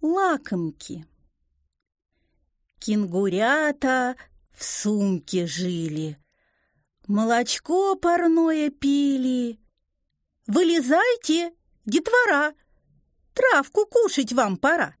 лакомки. Кенгурята в сумке жили, молочко парное пили. Вылезайте, детвора, травку кушать вам пора.